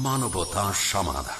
মানবতা সমাধান।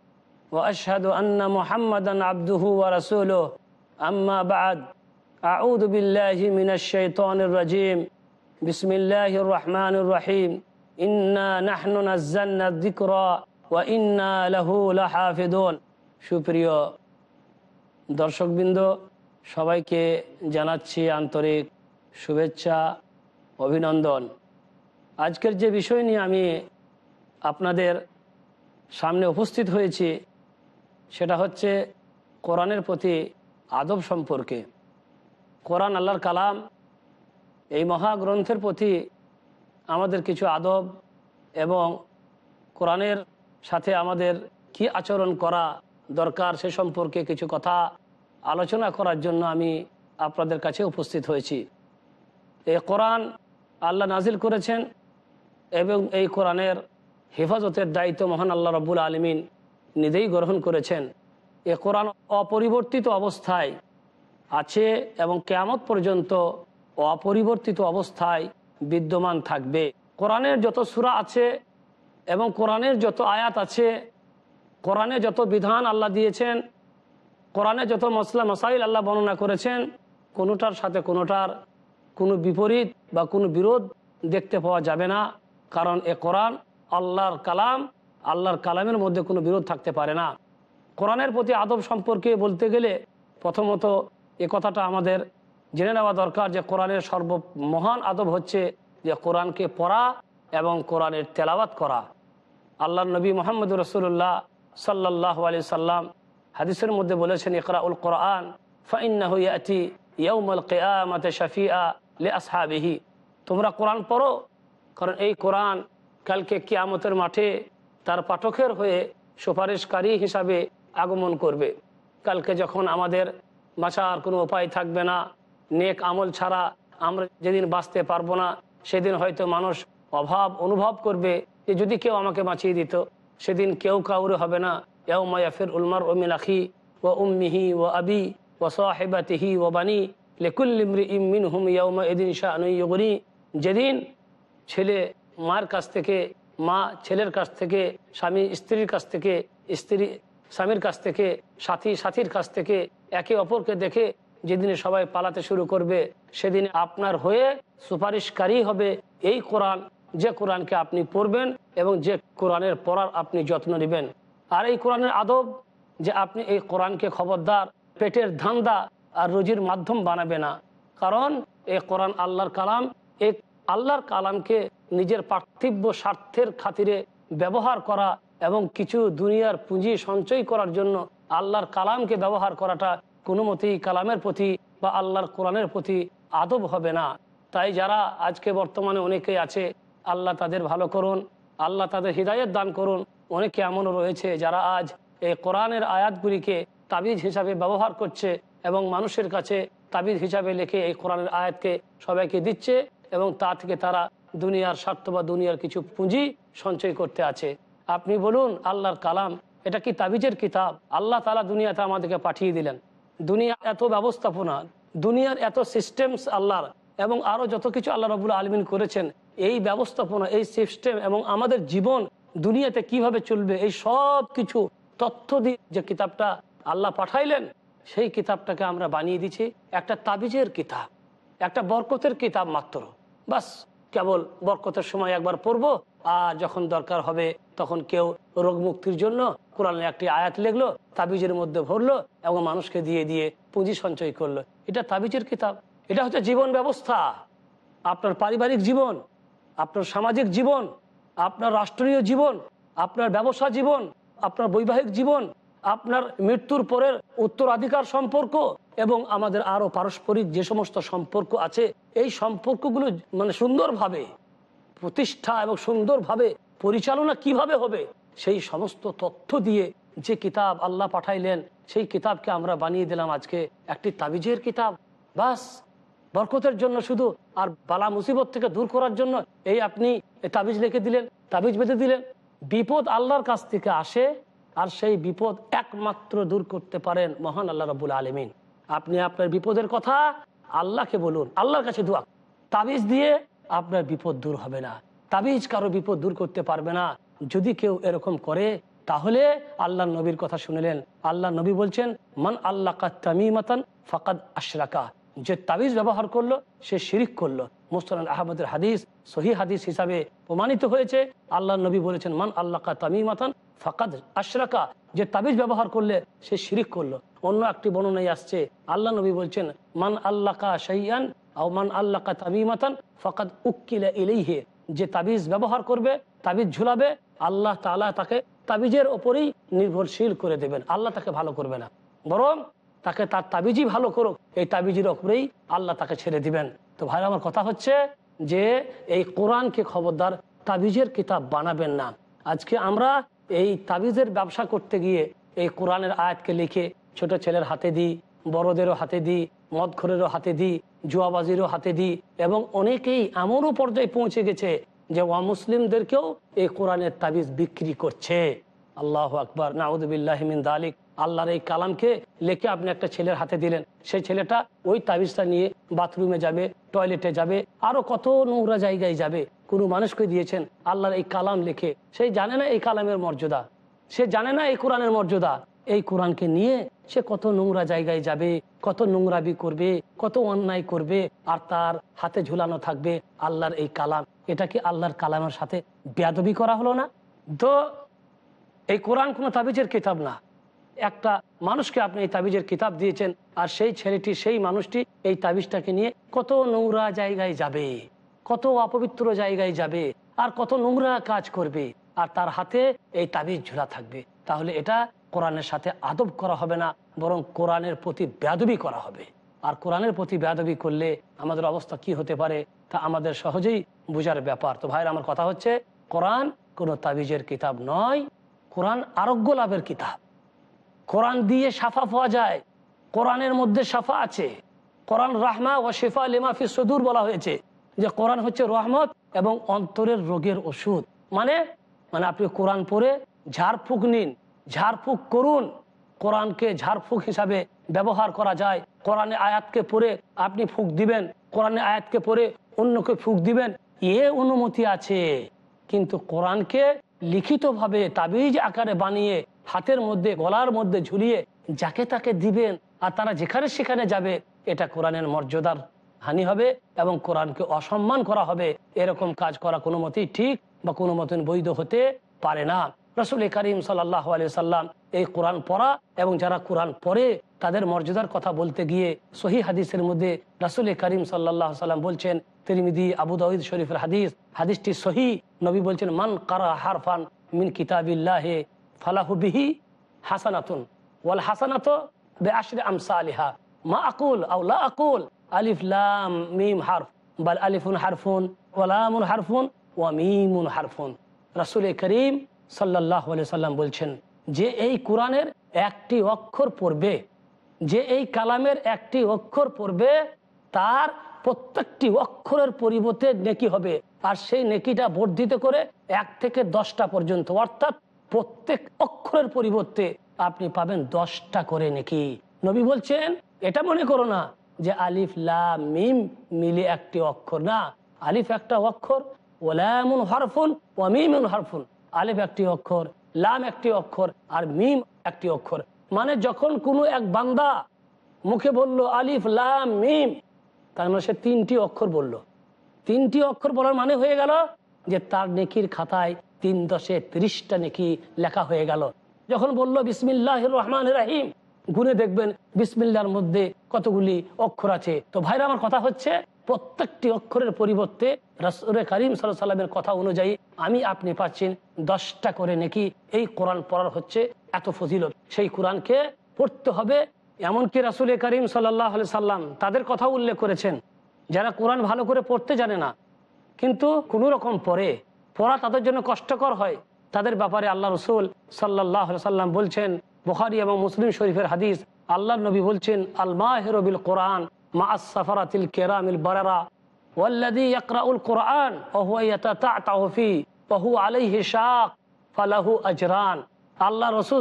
واشهد ان محمدا عبده ورسوله اما بعد اعوذ بالله من الشيطان الرجيم بسم الله الرحمن الرحيم انا نحن نزلنا الذكر وانا له لحافظون সুপ্রিয় দর্শকবৃন্দ সবাইকে জানাচ্ছি আন্তরিক শুভেচ্ছা অভিনন্দন আজকের যে বিষয় নিয়ে আমি আপনাদের সামনে উপস্থিত হয়েছি সেটা হচ্ছে কোরআনের প্রতি আদব সম্পর্কে। কোরআন, আল্লাহর কালাম, এই মহাগ্রন্থের প্রতি আমাদের কিছু আদব এবং কোরআনের সাথে আমাদের কি আচরণ করা দরকার সে সম্পর্কে কিছু কথা আলোচনা করার জন্য আমি আপনাদের কাছে উপস্থিত হয়েছি। এই কোরআন আল্লাহ নাজিল করেছেন এবং এই কোরআনের হেফাজতের দায়িত্ব মহান আল্লাহ রব্বুল আলমিন নিজেই গ্রহণ করেছেন। এ কোরআন অপরিবর্তিত অবস্থায় আছে এবং কেয়ামত পর্যন্ত অপরিবর্তিত অবস্থায় বিদ্যমান থাকবে। কোরআনের যত সুরা আছে এবং কোরআনের যত আয়াত আছে কোরআনে যত বিধান আল্লাহ দিয়েছেন কোরআনে যত মশলা মশাইল আল্লাহ বর্ণনা করেছেন, কোনোটার সাথে কোনোটার কোনো বিপরীত বা কোনো বিরোধ দেখতে পাওয়া যাবে না। কারণ এ কোরআন আল্লাহর কালাম আল্লাহর কালামের মধ্যে কোনো বিরোধ থাকতে পারে না। কোরআনের প্রতি আদব সম্পর্কে বলতে গেলে প্রথমত এ কথাটা আমাদের জেনে নেওয়া দরকার যে কোরআনের সর্ব মহান আদব হচ্ছে যে কোরআনকে পড়া এবং কোরআনের তেলাওয়াত করা। আল্লাহ নবী মোহাম্মদ রসুল্লাহ সাল্লাহ আলি সাল্লাম হাদিসের মধ্যে বলেছেন ইকরা উল কোরআন, ফাইন্নাহি ইয়ৌমল কেয়ামতে শফিয়া লে আসহাবিহি তোমরা কোরআন পড়ো, কারণ এই কোরআন কালকে কিয়ামতের মাঠে তার পাঠকের হয়ে সুপারিশকারী হিসাবে আগমন করবে। কালকে যখন আমাদের বাঁচার কোনো উপায় থাকবে না, নেক আমল ছাড়া আমরা যেদিন বাঁচতে পারব না, সেদিন হয়তো মানুষ অভাব অনুভব করবে যে যদি কেউ আমাকে বাঁচিয়ে দিত, সেদিন কেউ কাউরে হবে না। এও মায়াফির উলমার ওমিন আখি ও উম্মিহি ও আবি ও সাহেবাতিহি ও বানি লেকুল্লিমরি ইমিন হুম ইয়ৌমা এদিন শাহ যেদিন ছেলে মার কাছ থেকে মা ছেলের কাছ থেকে, স্বামী স্ত্রীর কাছ থেকে, স্ত্রী, স্বামীর কাছ থেকে, সাথী, সাথীর কাছ থেকে একে অপরকে দেখে যেদিনে সবাই পালাতে শুরু করবে, সেদিন আপনার হয়ে সুপারিশকারী হবে। এই কোরআন, যে কোরআনকে আপনি পড়বেন এবং যে কোরআনের পড়ার আপনি যত্ন নেবেন। আর এই কোরআনের আদব যে আপনি এই কোরআনকে খবরদার, পেটের ধান্দা আর রুজির মাধ্যম বানাবে না। কারণ এই কোরআন আল্লাহর কালাম, এই আল্লাহর কালামকে নিজের পার্থিব্য স্বার্থের খাতিরে ব্যবহার করা এবং কিছু দুনিয়ার পুঁজি সঞ্চয় করার জন্য আল্লাহর কালামকে ব্যবহার করাটা কোনো মতেই কালামের প্রতি বা আল্লাহর কোরআনের প্রতি আদব হবে না। তাই যারা আজকে বর্তমানে অনেকেই আছে, আল্লাহ তাদের ভালো করুন, আল্লাহ তাদের হৃদায়ত দান করুন। অনেকে এমনও রয়েছে যারা আজ এই কোরআনের আয়াতগুলিকে তাবিজ হিসাবে ব্যবহার করছে এবং মানুষের কাছে তাবিজ হিসাবে লিখে এই কোরআনের আয়াতকে সবাইকে দিচ্ছে। এবং তা থেকে তারা দুনিয়ার স্বার্থ বা দুনিয়ার কিছু পুঁজি সঞ্চয় করতে আছে। আপনি বলুন, আল্লাহর কালাম, এটা কি তাবিজের কিতাব? আল্লাহ তালা দুনিয়াতে আমাদেরকে পাঠিয়ে দিলেন। দুনিয়া এত ব্যবস্থাপনা, দুনিয়ার এত সিস্টেমস আল্লাহর, এবং আরও যত কিছু আল্লাহ রবুল্লা আলমিন করেছেন, এই ব্যবস্থাপনা, এই সিস্টেম এবং আমাদের জীবন দুনিয়াতে কীভাবে চলবে, এই সব কিছু তথ্য দিয়ে যে কিতাবটা আল্লাহ পাঠাইলেন, সেই কিতাবটাকে আমরা বানিয়ে দিচ্ছি। একটা তাবিজের কিতাব, একটা বরকতের কিতাব মাত্র। বাস, কেবল বরকতের সময় একবার পড়ব, আর যখন দরকার হবে তখন কেউ রোগ মুক্তির জন্য কোরআনের একটি আয়াত লিখলো, তাবিজের মধ্যে ভরলো এবং মানুষকে দিয়ে দিয়ে পুঁজি সঞ্চয় করল। এটা তাবিজের কিতাব। এটা হচ্ছে জীবন ব্যবস্থা। আপনার পারিবারিক জীবন, আপনার সামাজিক জীবন, আপনার রাষ্ট্রীয় জীবন, আপনার ব্যবসা জীবন, আপনার বৈবাহিক জীবন আপনার মৃত্যুর পরের উত্তরাধিকার সম্পর্ক এবং আমাদের আরও পারস্পরিক যে সমস্ত সম্পর্ক আছে, এই সম্পর্কগুলো মানে সুন্দরভাবে প্রতিষ্ঠা এবং সুন্দরভাবে পরিচালনা কীভাবে হবে, সেই সমস্ত তথ্য দিয়ে যে কিতাব আল্লাহ পাঠাইলেন, সেই কিতাবকে আমরা বানিয়ে দিলাম আজকে একটি তাবিজের কিতাব। বাস, বরকতের জন্য শুধু আর বালা মুসিবত থেকে দূর করার জন্য এই আপনি তাবিজ লিখে দিলেন, তাবিজ বেঁধে দিলেন। বিপদ আল্লাহর কাছ থেকে আসে আর সেই বিপদ একমাত্র দূর করতে পারেন মহান আল্লাহ রবুল আলমিন। আপনি আপনার বিপদের কথা আল্লাহকে বলুন, আল্লাহর কাছে দোয়া। তাবিজ দিয়ে আপনার বিপদ দূর হবে না। তাবিজ কারও বিপদ দূর করতে পারবে না। যদি কেউ এরকম করে, তাহলে আল্লাহ নবীর কথা শুনলেন। আল্লাহ নবী বলছেন, মান আল্লাহ তামিমাতান ফাকাদ আশরাকা। যে তাবিজ ব্যবহার করল, সে শিরিক করল। মুস্তান আহমদের হাদিস সহি হাদিস হিসাবে প্রমাণিত হয়েছে। আল্লাহ নবী বলেছেন, মান আল্লাহ তামিমাতান ফাকাদ আশরাকা, যে তাবিজ ব্যবহার করলে সে শিরিক করল। অন্য একটি বর্ণনায় আসছে, আল্লাহ নবী বলছেন, মান আল্লাকা শাইয়ান আও মান আল্লাকা তামিমাতান ফাকাদ উক্কিলা ইলাইহে। যে তাবিজ ব্যবহার করবে, তাবিজ ঝুলাবে, আল্লাহ তাআলা তাকে তাবিজের ওপরেই নির্ভরশীল করে দেবেন। আল্লাহ তাকে ভালো করবে না। বরং তাকে তার তাবিজই ভালো করুক, এই তাবিজের ওপরেই আল্লাহ তাকে ছেড়ে দিবেন। তো ভাই আমার কথা হচ্ছে যে, এই কোরআনকে খবরদার তাবিজের কিতাব বানাবেন না। আজকে আমরা এই তাবিজের ব্যবসা করতে গিয়ে এই কোরআনের আয়াতকে লিখে ছোট ছেলের হাতে দিই, বড়দেরও হাতে দিই, মদখরেরও হাতে দিই, জুয়াবাজিরও হাতে দিই এবং অনেকেই এমনও পর্যায়ে পৌঁছে গেছে যে অমুসলিমদেরকেও এই কোরআনের তাবিজ বিক্রি করছে। আল্লাহ আকবর। নাউদ্দিল্লাহমিন দালিক। আল্লাহর এই কালামকে লেখে আপনি একটা ছেলের হাতে দিলেন। সেই ছেলেটা ওই তাবিজটা নিয়ে বাথরুমে যাবে, টয়লেটে যাবে, আরও কত নোংরা জায়গায় যাবে। কোনো মানুষকে দিয়েছেন আল্লাহর এই কালাম লিখে। সেই জানে না এই কালামের মর্যাদা। সে জানে না এই কোরআনের মর্যাদা। এই কোরআনকে নিয়ে সে কত নোংরা জায়গায় যাবে, কত নোংরাবি করবে, কত অন্যায় করবে, আর তার হাতে ঝুলানো থাকবে আল্লাহর এই কালাম। এটা কি আল্লাহর কালামের সাথে বেয়াদবি করা হলো না? তো এই কোরআন কোনো তাবিজের কিতাব না। একটা মানুষকে আপনি এই তাবিজের কিতাব দিয়েছেন, আর সেই ছেলেটি, সেই মানুষটি এই তাবিজটাকে নিয়ে কত নোংরা জায়গায় যাবে। কত অপবিত্র জায়গায় যাবে, আর কত নোংরা কাজ করবে, আর তার হাতে এই তাবিজ ঝুলা থাকবে। তাহলে এটা কোরআনের সাথে আদব করা হবে না, বরং কোরআনের প্রতি বেয়াদবি করা হবে। আর কোরআনের প্রতি বেয়াদবি করলে আমাদের অবস্থা কি হতে পারে, তা আমাদের সহজেই বোঝার ব্যাপার। তো ভাইয়ের আমার কথা হচ্ছে, কোরআন কোনো তাবিজের কিতাব নয়, কোরআন আরোগ্য লাভের কিতাব। কোরআন দিয়ে সাফা পাওয়া যায়, কোরআনের মধ্যে সাফা আছে। কোরআন রাহমা ও শেফা লেমা ফি সদুর বলা হয়েছে। যে কোরআন হচ্ছে রহমত এবং অন্তরের রোগের ওষুধ। মানে মানে আপনি কোরআন পড়ে ঝাড়ফুঁক নিন, ঝাড়ফুঁক করুন। কোরআনকে ঝাড়ফুঁক হিসাবে ব্যবহার করা যায়। কোরআনে আয়াতকে পড়ে আপনি ফুঁক দিবেন, কোরআনে আয়াতকে পড়ে অন্যকে ফুঁক দিবেন, এ অনুমতি আছে। কিন্তু কোরআনকে লিখিতভাবে তাবিজ আকারে বানিয়ে, হাতের মধ্যে, গলার মধ্যে ঝুলিয়ে, যাকে তাকে দিবেন আর তারা যেখানে সেখানে যাবে, এটা কোরআনের মর্যাদার হানি হবে এবং কোরআনকে অসম্মান করা হবে, এরকম কাজ করা কোনো মতেই ঠিক বা কোনো মতন বৈধ হতে পারে না। রসুল করিম সাল্লাহ সাল্লাম এই কোরআন পড়া এবং যারা কোরআন পড়ে, তাদের মর্যাদার কথা বলতে গিয়ে সহি হাদিসের মধ্যে রাসুল করিম সাল্লাহ সাল্লাম বলছেন, তিরমিদি, আবু দাউদ শরীফের হাদিস, হাদিসটি সহি নবী বলছেন, মান কারা হারফান মিন কিতাবিল্লাহে ফালাহু বিহি হাসানাতুন, ওয়াল হাসানাত বে আমসা আলিহা মা আকুল আউ লা আকুল আলিফ, লাম, মিম, হারফ। বাল আলিফুন হারফুন ওয়ালামুন হারফুন ওয়া মিমুন হারফুন। রাসুল করিম সাল্লাহ সাল্লাম বলছেন, যে এই কোরআনের একটি অক্ষর পড়বে, যে এই কালামের একটি অক্ষর পড়বে, তার প্রত্যেকটি অক্ষরের পরিবর্তে নেকি হবে। আর সেই নেকিটা বর্ধিত করে এক থেকে দশটা পর্যন্ত, অর্থাৎ প্রত্যেক অক্ষরের পরিবর্তে আপনি পাবেন দশটা করে নেকি। নবী বলছেন, এটা মনে করো না যে আলিফ লা মিম মিলে একটি অক্ষর না। আলিফ একটা অক্ষর ওলামুন হরফুন ও মিমুন হরফুন। আলিফ একটি অক্ষর, লাম একটি অক্ষর আর মিম একটি অক্ষর। মানে যখন কোনো এক বান্দা মুখে বলল আলিফ, লাম, মিম, তার মানে সে তিনটি অক্ষর বলল। তিনটি অক্ষর বলার মানে হয়ে গেল যে তার নেকির খাতায় তিন দশে ত্রিশটা নেকি লেখা হয়ে গেল। যখন বলল বিসমিল্লাহ রহমান রাহিম গুনে দেখবেন বিসমিল্লার মধ্যে কতগুলি অক্ষর আছে। তো ভাইরা, আমার কথা হচ্ছে প্রত্যেকটি অক্ষরের পরিবর্তে রসুল করিম সাল সাল্লামের কথা অনুযায়ী আমি আপনি পাচ্ছেন দশটা করে নাকি। এই কোরআন পড়ার হচ্ছে এত ফজিলত। সেই কোরআনকে পড়তে হবে। এমনকি রাসুল করিম সাল্লাহ সাল্লাম তাদের কথা উল্লেখ করেছেন, যারা কোরআন ভালো করে পড়তে জানে না, কিন্তু কোনো রকম পড়ে। পড়া তাদের জন্য কষ্টকর হয়। তাদের ব্যাপারে আল্লাহ রসুল সাল্লাহ সাল্লাম বলছেন বুখারি এবং মুসলিম শরীফের হাদিস আল্লাহ নবী বলছেন আল মাহেরবিল কোরআন মা কেরামিল বারারা ইয়াকরাউল কোরআন ফালাহু আজরান। আল্লাহ রসুল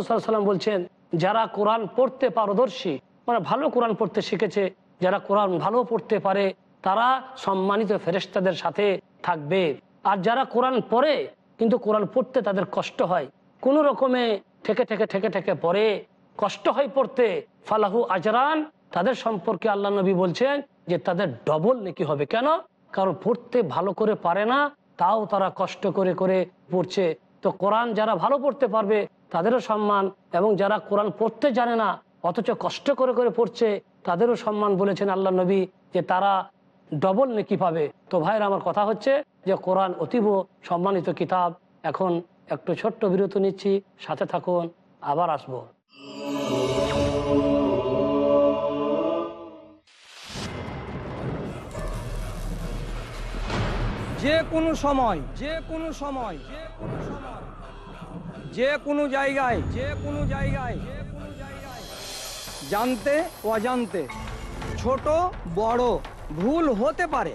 বলছেন, যারা কোরআন পড়তে পারদর্শী মানে ভালো কোরআন পড়তে শিখেছে, যারা কোরআন ভালো পড়তে পারে, তারা সম্মানিত ফেরেস্তাদের সাথে থাকবে। আর যারা কোরআন পড়ে, কিন্তু কোরআন পড়তে তাদের কষ্ট হয়। কোন রকমে ঠেকে ঠেকে ঠেকে ঠেকে পড়ে কষ্ট হয় পড়তে ফালাহু আজরান, তাদের সম্পর্কে আল্লাহ নবী বলছেন যে তাদের ডবল নাকি হবে। কেন? কারণ পড়তে ভালো করে পারে না, তাও তারা কষ্ট করে করে পড়ছে। তো কোরআন যারা ভালো পড়তে পারবে, তাদেরও সম্মান এবং যারা কোরআন পড়তে জানে না, অথচ কষ্ট করে করে পড়ছে, তাদেরও সম্মান বলেছেন আল্লাহ নবী যে তারা ডবল নেকি পাবে। তো ভাইয়ের, আমার কথা হচ্ছে যে কোরআন অতীব সম্মানিত কিতাব। এখন একটু ছোট্ট বিরতি নিচ্ছি, সাথে থাকুন, আবার আসব। যে কোনো সময়, যে কোনো সময়, যে কোনো সময়, যে কোনো জায়গায়, যে কোনো জায়গায়, যে কোনো জায়গায়, জানতে অজান্তে, ছোট, বড়, ভুল হতে পারে।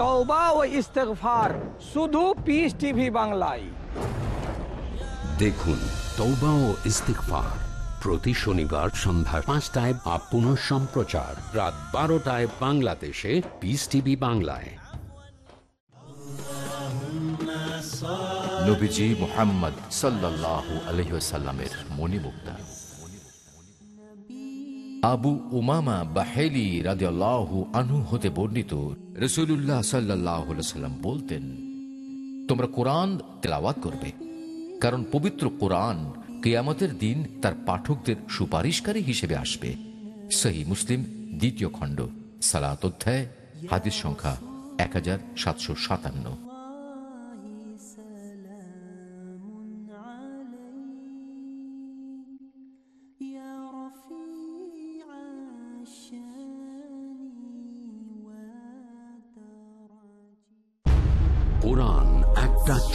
তওবা ও ইস্তেগফার শুধু পিস টিভি বাংলায়। দেখুন তৌবা ও ইস্তিকফার প্রতি শনিবার সন্ধ্যা পাঁচটায় বা পুনঃ সম্প্রচার রাত বারোটায় বাংলাদেশে পিস টিভি বাংলায়। নবীজি মোহাম্মদ সাল্লাল্লাহু আলহিসাল্লামের মণিমুক্তা। আবু উমামা বাহেলি রাদিয়াল্লাহু আনহু হতে বর্ণিত রসুল্লাহ সাল্লাহ সাল্লাম বলতেন, তোমরা কোরআন তেলাওয়াত করবে, কারণ পবিত্র কোরআন কেয়ামতের দিন তার পাঠকদের সুপারিশকারী হিসেবে আসবে। সহি মুসলিম, দ্বিতীয় খণ্ড, সালাত অধ্যায়, হাদিস সংখ্যা এক হাজার সাতশো সাতান্ন।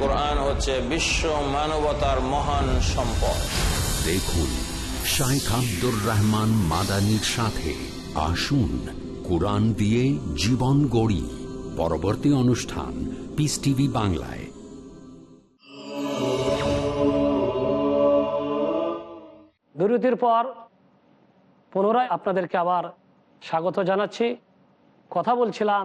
কোরআন হচ্ছে বিশ্ব মানবতার মহান সম্পদ। দেখুন শাইখ আব্দুর রহমান মাদানির সাথে আসুন কোরআন দিয়ে জীবন গড়ি। পরবর্তী অনুষ্ঠান পিস টিভি বাংলায়। বিরতির পর পুনরায় আপনাদেরকে আবার স্বাগত জানাচ্ছি। কথা বলছিলাম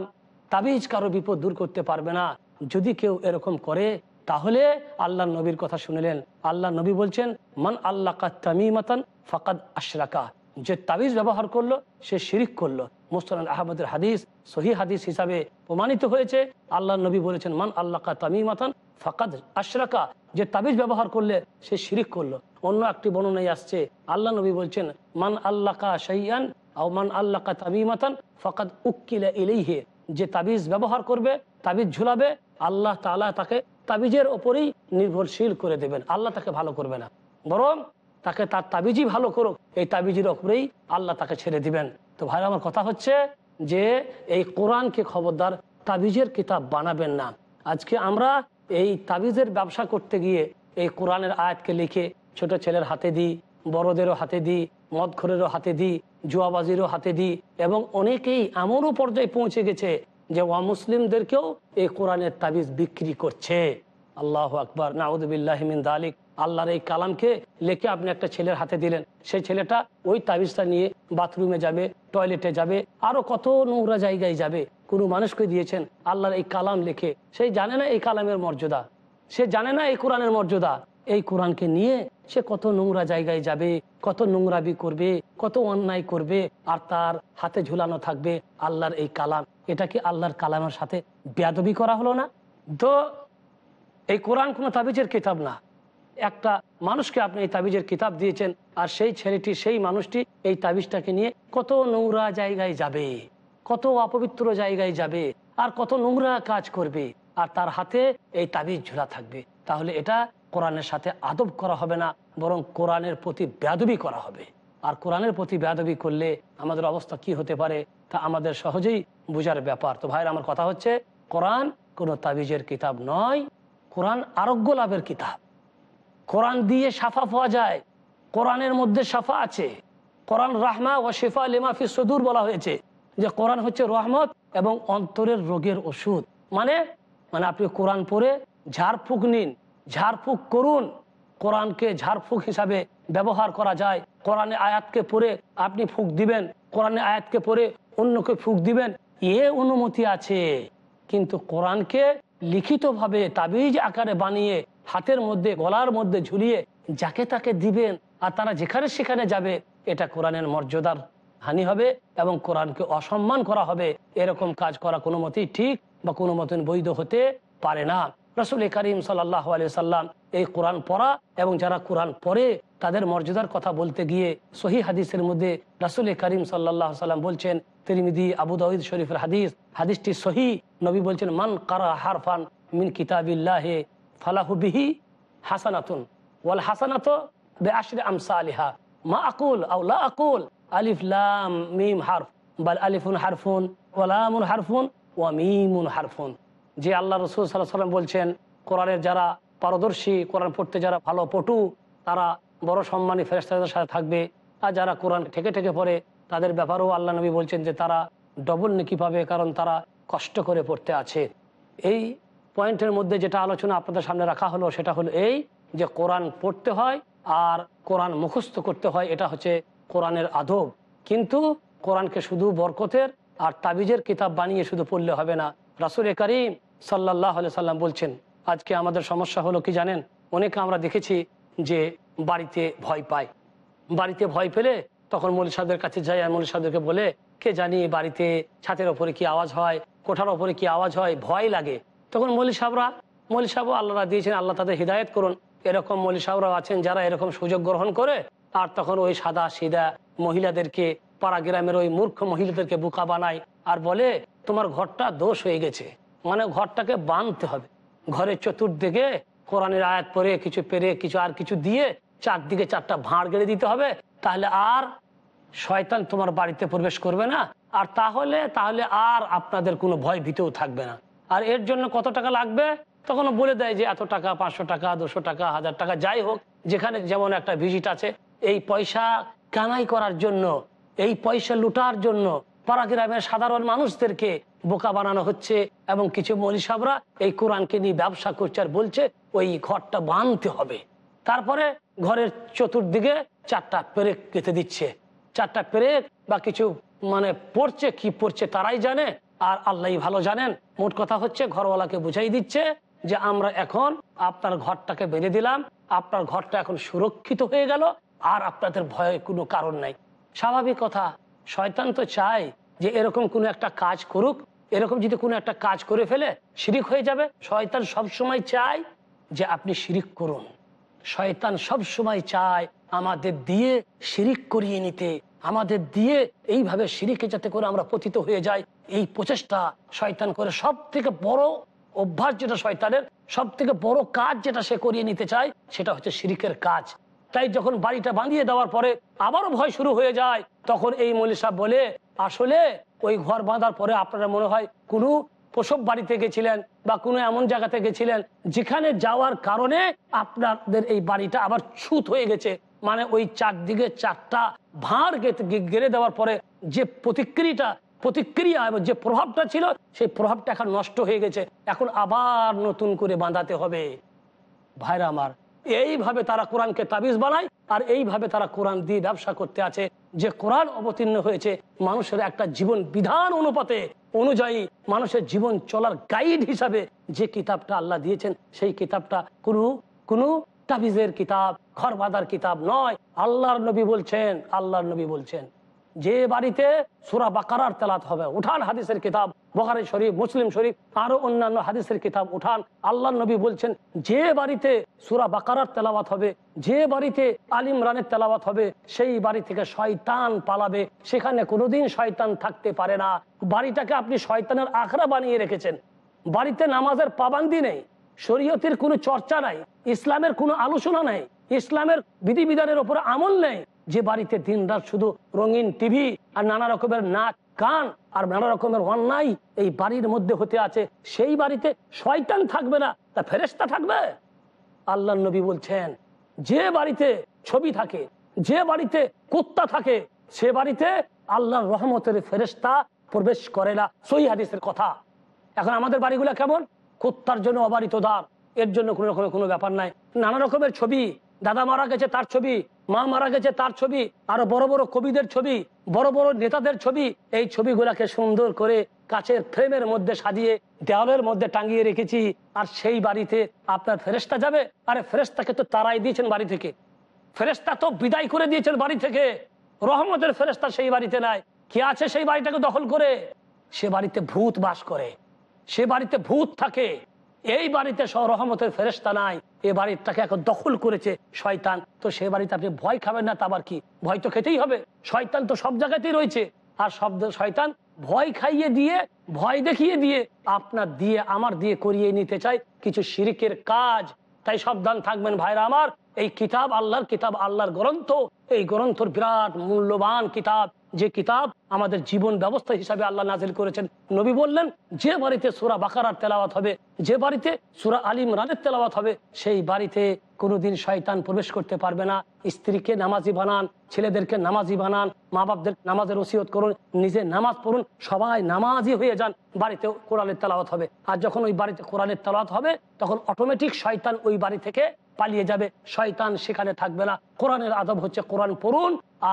তাবিজ কারও বিপদ দূর করতে পারবে না। যদি কেউ এরকম করে, তাহলে আল্লাহ নবীর কথা শুনলেন। আল্লাহ নবী বলছেন, মান আল্লাহ তামিমাতান ফাকাদ আশরাকা। যে তাবিজ ব্যবহার করল, সে শিরিক করল। মুস্তান আহমদের হাদিস সহি হাদিস হিসাবে প্রমাণিত হয়েছে। আল্লাহ নবী বলেছেন, মান আল্লাহ তামিমাতান ফাকাদ আশরাকা। যে তাবিজ ব্যবহার করলে, সে শিরিক করল। অন্য একটি বর্ণনায় আসছে, আল্লাহ নবী বলছেন, মান আল্লাকা শাইয়ান আও মান আল্লাকা তামিমাতান ফাকাদ উক্কিলা ইলাইহে। যে তাবিজ ব্যবহার করবে, তাবিজ ঝুলাবে, আল্লাহ তাআলা তাকে তাবিজের ওপরেই নির্ভরশীল করে দেবেন। আল্লাহ তাকে ভালো করবে না। বরং তাকে তার তাবিজই ভালো করুক, এই তাবিজের ওপরেই আল্লাহ তাকে ছেড়ে দিবেন। তো ভাই আমার কথা হচ্ছে যে এই কোরআনকে খবরদার তাবিজের কিতাব বানাবেন না। আজকে আমরা এই তাবিজের ব্যবসা করতে গিয়ে এই কোরআনের আয়াতকে লিখে ছোট ছেলের হাতে দিই বড়দেরও হাতে দিই, মদখরেরও হাতে দিই, জুয়াবাজিরও হাতে দিই এবং অনেকেই এমনও পর্যায়ে পৌঁছে গেছে যে অমুসলিমদেরকেও এই কোরআনের তাবিজ বিক্রি করছে। আল্লাহ আকবর। নাউদ্দিল্লাহমিন দালিক। আল্লাহর এই কালামকে লেখে আপনি একটা ছেলের হাতে দিলেন। সেই ছেলেটা ওই তাবিজটা নিয়ে বাথরুমে যাবে, টয়লেটে যাবে, আরও কত নোংরা জায়গায় যাবে। কোনো মানুষকে দিয়েছেন। আল্লাহর এই কালাম লেখে। সেই জানে না এই কালামের মর্যাদা। সে জানে না এই কোরআনের মর্যাদা। এই কোরআনকে নিয়ে সে কত নোংরা জায়গায় যাবে, কত নোংরাবি করবে, কত অন্যায় করবে, আর তার হাতে ঝুলানো থাকবে আল্লাহর এই কালাম। এটা কি আল্লাহর কালামের সাথে বেয়াদবি করা হলো না? তো এই কোরআন কোনো তাবিজের কিতাব না। একটা মানুষকে আপনি এই তাবিজের কিতাব দিয়েছেন, আর সেই ছেলেটি, সেই মানুষটি এই তাবিজটাকে নিয়ে কত নোংরা জায়গায় যাবে, কত অপবিত্র জায়গায় যাবে, আর কত নোংরা কাজ করবে, আর তার হাতে এই তাবিজ ঝোলা থাকবে। তাহলে এটা কোরআনের সাথে আদব করা হবে না, বরং কোরআনের প্রতি বেয়াদবি করা হবে। আর কোরআনের প্রতি বেয়াদবি করলে আমাদের অবস্থা কি হতে পারে, তা আমাদের সহজেই বোঝার ব্যাপার। তো ভাইয়ের আমার কথা হচ্ছে, কোরআন কোনো তাবিজের কিতাব নয়, কোরআন আরোগ্য লাভের কিতাব। কোরআন দিয়ে সাফা পাওয়া যায়, কোরআনের মধ্যে সাফা আছে। কোরআন রাহমা ও শেফা লেমাফি সদুর বলা হয়েছে যে কোরআন হচ্ছে রহমত এবং অন্তরের রোগের ওষুধ। মানে মানে আপনি কোরআন পড়ে ঝাড়ফুঁক নিন ঝাড়ফুঁক করুন। কোরআনকে ঝাড়ফুঁক হিসাবে ব্যবহার করা যায়। কোরআনে আয়াতকে পড়ে আপনি ফুক দিবেন। কোরআনে আয়াতকে পড়ে অন্যকে ফুক দিবেন। এ অনুমতি আছে। কিন্তু কোরআনকে লিখিতভাবে তাবিজ আকারে বানিয়ে হাতের মধ্যে, গলার মধ্যে ঝুলিয়ে যাকে তাকে দিবেন আর তারা যেখানে সেখানে যাবে, এটা কোরআনের মর্যাদার হানি হবে এবং কোরআনকে অসম্মান করা হবে। এরকম কাজ করা কোনো মতেই ঠিক বা কোনো মতন বৈধ হতে পারে না। রসুল করিম সাল্লাহ সাল্লাম এই কোরআন পড়া এবং যারা কোরআন পড়ে তাদের মর্যাদার কথা বলতে গিয়ে সহি হাদিসের মধ্যে রাসুল করিম সাল্লাহ সাল্লাম বলছেন তিরমিদি আবু দাউদ শরীফের হাদিস, হাদিসটি সহি। নবী বলছেন, মান কারা হারফান মিন কিতাবিল্লাহে ফালাহু বিহি হাসানাতুন, ওয়াল হাসানাত বে আশরে আমসা আলিহা মা আকুল আও লা আকুল, আলিফ, লাম, মিম, হারফ, বাল আলিফুন হারফুন ওয়ালামুন হারফুন, ওয়া মিমুন হারফুন। যে আল্লাহ রসুল সাল্লাহ সাল্লাম বলছেন, কোরআনের যারা পারদর্শী, কোরআন পড়তে যারা ভালো পটু, তারা বড় সম্মানী ফেরেস্তাদের সাথে থাকবে। আর যারা কোরআন ঠেকে ঠেকে পড়ে, তাদের ব্যাপারেও আল্লাহ নবী বলছেন যে তারা ডবল নেকি পাবে, কারণ তারা কষ্ট করে পড়তে আছে। এই পয়েন্টের মধ্যে যেটা আলোচনা আপনাদের সামনে রাখা হলো, সেটা হলো এই যে কোরআন পড়তে হয় আর কোরআন মুখস্থ করতে হয়, এটা হচ্ছে কোরআনের আদব। কিন্তু কোরআনকে শুধু বরকতের আর তাবিজের কিতাব বানিয়ে শুধু পড়লে হবে না রাসুল করিম সাল্লাহ সাল্লাম বলছেন, আজকে আমাদের সমস্যা হলো কি জানেন? অনেকে আমরা দেখেছি যে বাড়িতে ভয় পায়। বাড়িতে ভয় পেলে তখন মৌলী সাহেবের কাছে যাই আর মৌলী সাহেবকে বলে, কে জানি বাড়িতে ছাতের ওপরে কি আওয়াজ হয়? কোঠার ওপরে কি আওয়াজ হয়? ভয় লাগে। তখন মৌলী সাহেবরা মৌলী সাহেব আল্লাহরা দিয়েছেন, আল্লাহ তাদের হৃদায়ত করুন। এরকম মৌলী সাহেবরাও আছেন যারা এরকম সুযোগ গ্রহণ করে, আর তখন ওই সাদা সিদা মহিলাদেরকে পাড়া গ্রামের ওই মূর্খ মহিলাদেরকে বুকা বানায় আর বলে, তোমার ঘরটা দোষ হয়ে গেছে। মানে ঘরটাকে বাঁধতে হবে। ঘরের চতুর্দিকে কোরআনের আয়াত পরে কিছু পেরে, কিছু আর কিছু দিয়ে চারদিকে চারটা ভাঁড় গেড়ে দিতে হবে। তাহলে আর শয়তান তোমার বাড়িতে প্রবেশ করবে না। আর তাহলে তাহলে আর আপনাদের কোনো ভয় ভীতেও থাকবে না। আর এর জন্য কত টাকা লাগবে? তখন বলে দেয় যে, এত টাকা, পাঁচশো টাকা, দুশো টাকা, হাজার টাকা, যাই হোক, যেখানে যেমন একটা ভিজিট আছে, এই পয়সা কামাই করার জন্য এই পয়সা লুটার জন্য পাড়া গ্রামের সাধারণ মানুষদেরকে বোকা বানানো হচ্ছে এবং কিছু মনীষাবরা এই কোরআনকে নিয়ে ব্যবসা করছে আর বলছে ওই ঘরটা বাঁধতে হবে। তারপরে ঘরের চতুর্দিকে চারটা পেরেক গেঁথে দিচ্ছে। চারটা পেরেক বা কিছু মানে পড়ছে, কি পড়ছে তারাই জানে আর আল্লাহ ভালো জানেন। মোট কথা হচ্ছে ঘরওয়ালাকে বুঝাই দিচ্ছে যে আমরা এখন আপনার ঘরটাকে বেঁধে দিলাম, আপনার ঘরটা এখন সুরক্ষিত হয়ে গেল আর আপনাদের ভয়ের কোনো কারণ নাই। স্বাভাবিক কথা, শয়তান তো চায় যে এরকম কোনো একটা কাজ করুক, এরকম যদি কোনো একটা কাজ করে ফেলে, শিরিক হয়ে যাবে। শয়তান সবসময় চায় যে আপনি শিরিক করুন। শয়তান সব সময় চায় আমাদের দিয়ে শিরিক করিয়ে নিতে, আমাদের দিয়ে এইভাবে শিরিকে যাতে করে আমরা পতিত হয়ে যাই। এই প্রচেষ্টা শয়তান করে। সব থেকে বড় অভ্যাস যেটা শয়তানের সব থেকে বড় কাজ যেটা সে করিয়ে নিতে চায়, সেটা হচ্ছে শিরিকের কাজ। তাই যখন বাড়িটা বাঁধিয়ে দেওয়ার পরে আবারও ভয় শুরু হয়ে যায়, তখন এই মলিসা বলে, আসলে ওই ঘর বাঁধার পরে আপনারা মনে হয় কোনো প্রসব বাড়িতে গেছিলেন বা কোনো এমন জায়গাতে গেছিলেন যেখানে যাওয়ার কারণে আপনাদের এই বাড়িটা আবার ছুত হয়ে গেছে? মানে ওই চারদিকে চারটা ভাঁড় গেড়ে দেওয়ার পরে যে প্রতিক্রিয়াটা, প্রতিক্রিয়া এবং যে প্রভাবটা ছিল, সেই প্রভাবটা এখন নষ্ট হয়ে গেছে। এখন আবার নতুন করে বাঁধাতে হবে। ভাইরা আমার এইভাবে তারা কোরআনকে তাবিজ বানায় আর এইভাবে তারা কোরআন দিয়ে ব্যবসা করতে আছে। যে কোরআন অবতীর্ণ হয়েছে, মানুষের একটা জীবন বিধান অনুপাতে অনুযায়ী মানুষের জীবন চলার গাইড হিসাবে যে কিতাবটা আল্লাহ দিয়েছেন, সেই কিতাবটা কোনো কোনো তাবিজের কিতাব খরবাদার কিতাব নয়। আল্লাহর নবী বলছেন, আল্লাহর নবী বলছেন। যে বাড়িতে সুরা বাকারার তেলাত হবে, উঠান হাদিসের কিতাব, বখারি শরীফ, মুসলিম শরীফ, আরও অন্যান্য হাদিসের কিতাব উঠান। আল্লাহ নবী বলছেন, যে বাড়িতে সুরা বাকারার তেলাওয়াত হবে, যে বাড়িতে আলিম রানের তেলাওয়াত হবে, সেই বাড়ি থেকে শয়তান পালাবে। সেখানে কোনোদিন শয়তান থাকতে পারে না। বাড়িটাকে আপনি শয়তানের আখড়া বানিয়ে রেখেছেন। বাড়িতে নামাজের পাবান্দি নেই, শরীয়তের কোনো চর্চা নাই, ইসলামের কোনো আলোচনা নেই, ইসলামের বিধিবিধানের ওপরে আমল নেই। যে বাড়িতে দিন রাত শুধু রঙিন টিভি আর নানা রকমের নাচ, গান আর নানা রকমের অন্যায় এই বাড়ির মধ্যে হতে আছে, সেই বাড়িতে শয়তান থাকবে না, তা ফেরেস্তা থাকবে? আল্লাহ নবী বলছেন, যে বাড়িতে ছবি থাকে, যে বাড়িতে কুত্তা থাকে, সে বাড়িতে আল্লাহর রহমতের ফেরেস্তা প্রবেশ করে না। সই হাদিসের কথা। এখন আমাদের বাড়িগুলো কেমন? কুত্তার জন্য অবারিত দ্বার, এর জন্য কোনো রকমের কোনো ব্যাপার নাই। নানা রকমের ছবি দাদা মারা গেছে তার ছবি, মা মারা গেছে তার ছবি, আরও বড় বড় কবিদের ছবি, বড় বড় নেতাদের ছবি, এই ছবিগুলাকে সুন্দর করে কাছের ফ্রেমের মধ্যে সাজিয়ে, দেওয়ালের মধ্যে টাঙিয়ে রেখেছি, আর সেই বাড়িতে আপনার ফেরেস্তা যাবে? আরে ফেরেস্তাকে তো তারাই দিয়েছেন বাড়ি থেকে। ফেরেস্তা তো বিদায় করে দিয়েছেন বাড়ি থেকে। রহমতের ফেরেস্তা সেই বাড়িতে নাই। কে আছে সেই বাড়িটাকে দখল করে? সে বাড়িতে ভূত বাস করে। সে বাড়িতে ভূত থাকে। এই বাড়িতে রহমতের ফেরেস্তা নাই। এ বাড়িটাকে এখন দখল করেছে শয়তান। তো সে বাড়িতে আপনি ভয় খাবেন না, তা আবার কি? ভয় তো খেতেই হবে। শয়তান তো সব জায়গাতেই রয়েছে। আর সব শয়তান ভয় খাইয়ে দিয়ে, ভয় দেখিয়ে দিয়ে আপনার দিয়ে, আমার দিয়ে করিয়ে নিতে চাই কিছু শিরিকের কাজ। তাই সাবধান থাকবেন ভাইরা আমার। এই কিতাব আল্লাহর কিতাব, আল্লাহর গ্রন্থ, এই গ্রন্থর বিরাট মূল্যবান কিতাব। যে কিতাব আমাদের জীবন ব্যবস্থা হিসাবে আল্লাহ নাজিল করেছেন। নবী বললেন, যে বাড়িতে সুরা বাকারার তেলাওয়াত হবে, যে বাড়িতে সুরা আলিম রানের তেলাওয়াত হবে, সেই বাড়িতে কোনোদিন শয়তান প্রবেশ করতে পারবে না। স্ত্রীকে নামাজি বানান, ছেলেদেরকে নামাজি বানান মা বাপদের নামাজের ওসিয়ত করুন, নিজে নামাজ পড়ুন, সবাই নামাজি হয়ে যান বাড়িতে কোরআনের তালাওয়াত হবে। আর যখন ওই বাড়িতে কোরআনের তেলাওয়াত হবে, তখন অটোমেটিক শয়তান ওই বাড়ি থেকে পালিয়ে যাবে। শয়তান সেখানে থাকবে না। কোরআনের আদব হচ্ছে কোরআন পড়ুন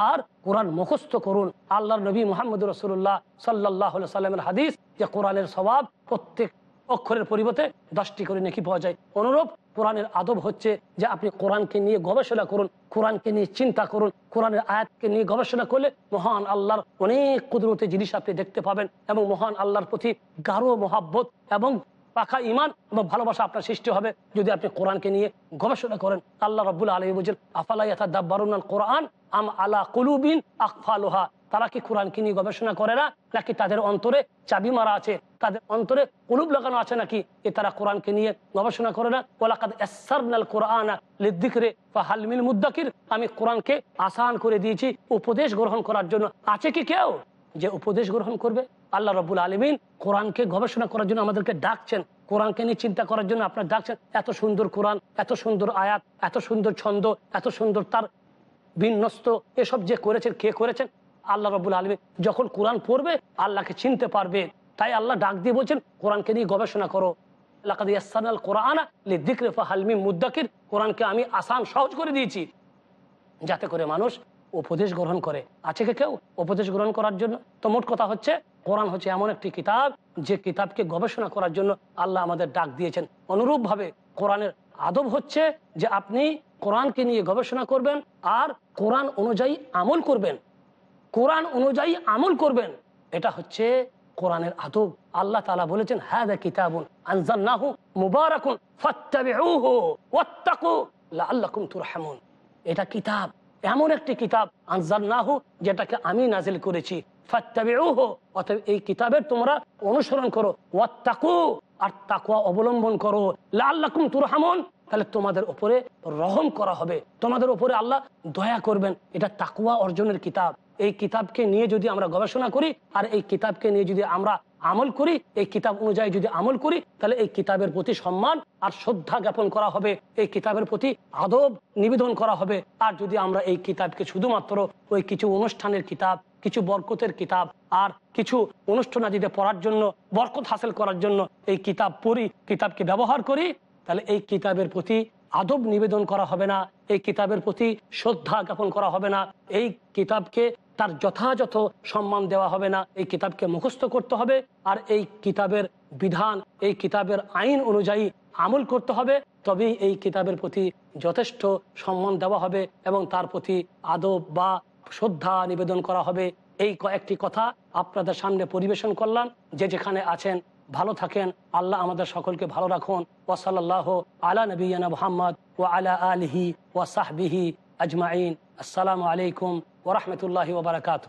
আর কোরআন মুখস্থ করুন। আল্লাহর নবী মোহাম্মদ রসুল্লাহ সাল্লাহ সাল্লামের হাদিস যে কোরআনের স্বভাব প্রত্যেক অক্ষরের পরিবর্তে দশটি করে নেকি পাওয়া যায়। অনুরূপ কোরআনের আদব হচ্ছে যে আপনি কোরআনকে নিয়ে গবেষণা করুন, কোরআনকে নিয়ে চিন্তা করুন, কোরআনের আয়াতকে নিয়ে গবেষণা করলে মহান আল্লাহর অনেক কুদরতি জিনিস আপনি দেখতে পাবেন এবং মহান আল্লাহর প্রতি গাঢ় মহাব্বত এবং পাখা ইমান এবং ভালোবাসা আপনার সৃষ্টি হবে। যদি আপনি কোরআনকে নিয়ে গবেষণা করেন, আল্লাহ রব্বুল আলমী বলছেন আফালাইয়াথা দাব্বারুন কোরআন আম আলা কুলুবিন আকফালোহা? তারা কি কোরআনকে নিয়ে গবেষণা করে না? নাকি তাদের অন্তরে চাবি মারা আছে? তাদের অন্তরে কুলুব লাগানো আছে নাকি? এ তারা কোরআনকে নিয়ে গবেষণা করে না? ওলাকাদ এসারনাল কোরআন লিদ্দিকরে বা হালমিল মুদ্দাকির। আমি কোরআনকে আসান করে দিয়েছি, উপদেশ গ্রহণ করার জন্য। আছে কি কেউ যে উপদেশ গ্রহণ করবে? আল্লাহ রবুল আলমিন কোরআনকে গবেষণা করার জন্য আমাদেরকে ডাকছেন। কোরআনকে নিয়ে চিন্তা করার জন্য আপনার ডাকছেন, এত সুন্দর কোরআন, এত সুন্দর আয়াত, এত সুন্দর ছন্দ, এত সুন্দর তার বিন্যস্ত, এসব যে করেছেন, কে করেছেন? আল্লাহ রবুল আলমী যখন কোরআন পড়বে, আল্লাহকে চিনতে পারবে। তাই আল্লাহ ডাক দিয়ে বলছেন, কোরআনকে নিয়ে গবেষণা করো। মুদ্দাকির কোরআনকে আমি আসান সহজ করে দিয়েছি, যাতে করে মানুষ উপদেশ গ্রহণ করে। আছে কি কেউ উপদেশ গ্রহণ করার জন্য? তো মোট কথা হচ্ছে, কোরআন হচ্ছে এমন একটি কিতাব, যে কিতাবকে গবেষণা করার জন্য আল্লাহ আমাদের ডাক দিয়েছেন। অনুরূপভাবে কোরআনের আদব হচ্ছে যে আপনি কোরআনকে নিয়ে গবেষণা করবেন, আর কোরআন অনুযায়ী আমল করবেন। কোরআন অনুযায়ী আমল করবেন। এটা হচ্ছে কোরআনের আদব। আল্লাহ তালা বলেছেন হ্যাঁ কিতাবুন ফাত্তাবিউহু তুরহামুন। এটা কিতাব, এমন একটি কিতাব, আনজালনাহু, যেটাকে আমি নাজিল করেছি। এই কিতাবের তোমরা অনুসরণ করো। আর তাকুয়া অবলম্বন করো। তাহলে তোমাদের উপরে রহম করা হবে। তোমাদের উপরে আল্লাহ দয়া করবেন। এটা তাকুয়া অর্জনের কিতাব। এই কিতাবকে নিয়ে যদি আমরা গবেষণা করি, আর এই কিতাবকে নিয়ে যদি আমরা আমল করি, এই কিতাব অনুযায়ী যদি আমল করি, তাহলে এই কিতাবের প্রতি সম্মান আর শ্রদ্ধা জ্ঞাপন করা হবে, এই কিতাবের প্রতি আদব নিবেদন করা হবে। আর যদি আমরা এই কিতাবকে শুধুমাত্র ওই কিছু অনুষ্ঠানের কিতাব, কিছু বরকতের কিতাব, আর কিছু অনুষ্ঠানাদিতে পড়ার জন্য, বরকত হাসিল করার জন্য এই কিতাব পড়ি, কিতাবকে ব্যবহার করি, তাহলে এই কিতাবের প্রতি আদব নিবেদন করা হবে না, এই কিতাবের প্রতি শ্রদ্ধা জ্ঞাপন করা হবে না, এই কিতাবকে তার যথাযথ সম্মান দেওয়া হবে না। এই কিতাবকে মুখস্থ করতে হবে আর এই কিতাবের বিধান, এই কিতাবের আইন অনুযায়ী আমল করতে হবে। তবেই এই কিতাবের প্রতি যথেষ্ট সম্মান দেওয়া হবে এবং তার প্রতি আদব বা শ্রদ্ধা নিবেদন করা হবে। এই কয়েকটি কথা আপনাদের সামনে পরিবেশন করলাম। যে যেখানে আছেন, ভালো থাকেন। আল্লাহ আমাদের সকলকে ভালো রাখুন। ওয়াসাল্লাহ আলা নবীনা মোহাম্মদ ও আলা আলহি ওয়া সাহবিহি আজমাইন। আসসালামু আলাইকুম ورحمة الله وبركاته.